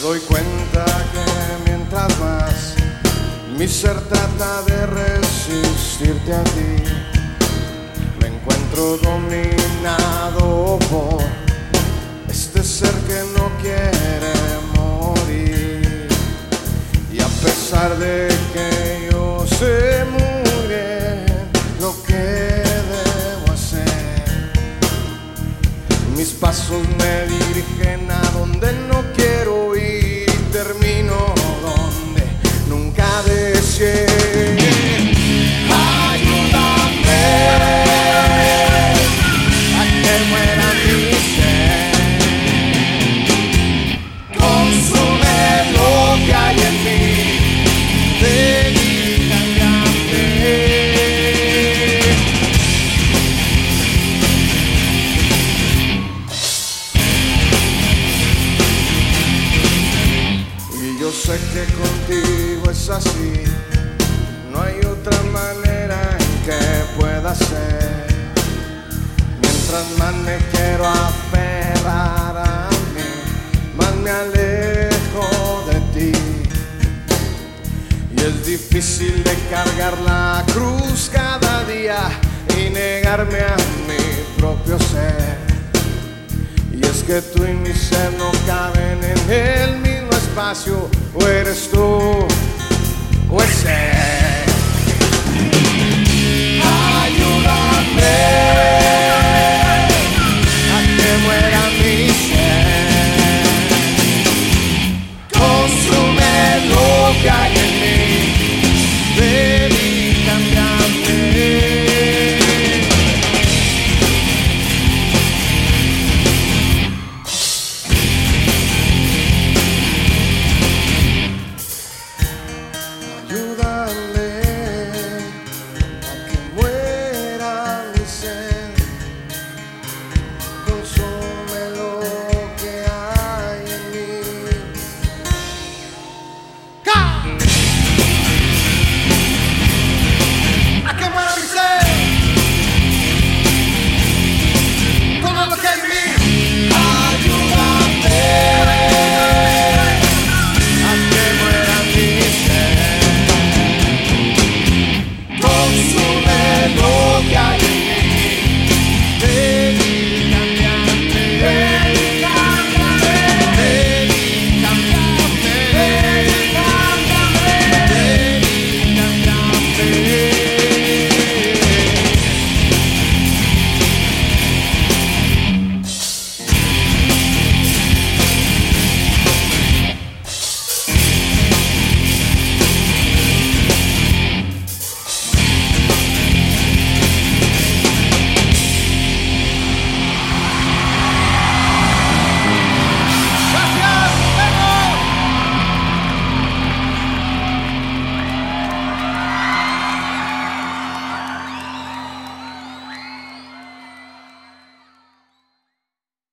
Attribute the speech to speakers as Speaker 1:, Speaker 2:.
Speaker 1: Doy cuenta que mientras más mi ser trata de resistirte a ti, me encuentro dominado por este ser que no quiere morir. Y a pesar de que yo sé muy lo que debo hacer, mis pasos me sé que contigo es así. No hay otra manera en que pueda ser. Mientras más me quiero aferrar a mí, más me alejo de ti. Y es difícil de cargar la cruz cada día y negarme a mi propio ser. Y es que tú y mi ser no caben en el mismo espacio o eres tú.